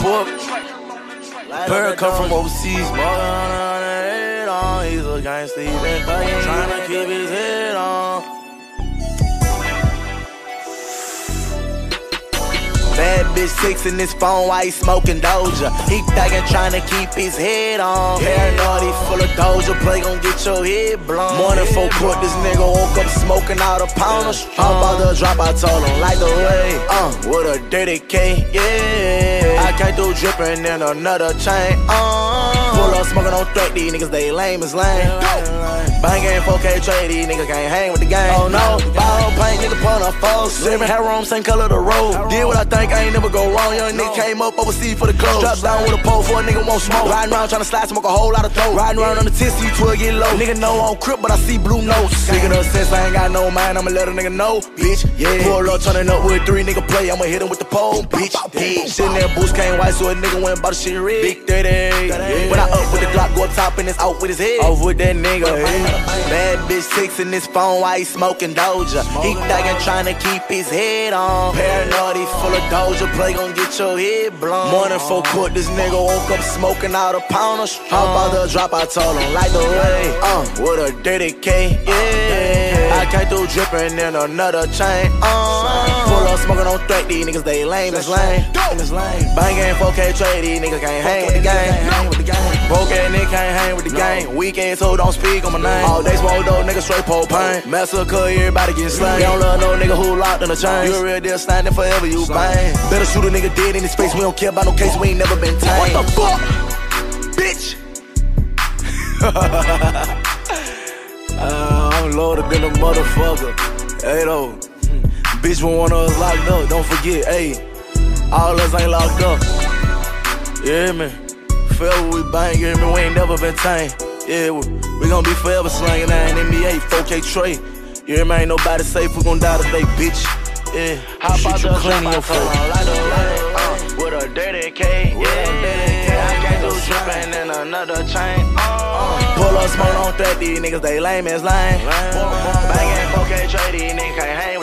pork. Bird come from overseas, ballin' on the head on. He's a gangster, he been thuggin', tryna keep his head on. Bad bitch texting his phone while he smoking Doja. He thuggin' tryna keep his head on. Paranoid, he full of Doja. Play gon' get your head blown. Morning for court, this nigga woke up smoking out a pound of strong. I'm about to drop, I told him, like the way. Uh, with a dirty K, yeah. I came through drippin' in another chain. Uh, pull up smoking on threat, these niggas, they lame as lame. Bang game 4K trade, these niggas can't hang with the game. Oh no, ball paint, nigga put a false. Seven hair room, same color the road. Did what I think, I ain't never go wrong. Young nigga came up overseas for the clothes. Strapped down with a pole for a nigga won't smoke. Riding around trying to slide, smoke a whole lot of throat. Riding around on the 10 C12, get low. Nigga know I'm crip, but I see blue notes. Nigga no sense, I ain't got no mind, I'ma let a nigga know, bitch. Yeah. Pull up, turning up with three nigga play, I'ma hit him with the pole, bitch. Yeah. Sitting there, boost came white, so a nigga went and the shit red. Big 30. When I up with the Glock, go up top and it's out with his head. Off with that nigga. Bad bitch texting his phone while he smoking Doja. He thuggin' to keep his head on. Paranoid, he full of Doja. Play gon' get your head blown. Morning for court, this nigga woke up smoking out a pound of strong. I'm about to drop, I told him, like the way. Uh, with a dirty K, yeah. I came through drippin' in another chain. Uh, pull up smoking on threat, these niggas, they lame as lame. Bang game 4K trade, these niggas can't hang with the game. Broke ass nigga can't hang with the gang. Weak ass so don't speak on my name. All day smoke though, nigga straight propane. Massacre, everybody get slain. They don't love no nigga who locked in a chain. You a real deal standing forever, you bang. Better shoot a nigga dead in his face. We don't care about no case, we ain't never been tamed. What the fuck, bitch? uh, I'm loaded than a motherfucker. Hey though, bitch, when one of us locked up, don't forget, hey, all us ain't locked up. Yeah, man. Forever we bang, you hear me? We ain't never been tamed. Yeah, we, we gon' be forever slanging that NBA, 4K tray. You hear me? Ain't nobody safe, we gon' die today, bitch. Yeah, how about you clean your? Like the way, uh, with a dirty K, yeah. I can't do trippin' in another chain. Uh, pull up smoke on that, these niggas, they lame as lame. Bangin' 4K trade, these niggas can't hang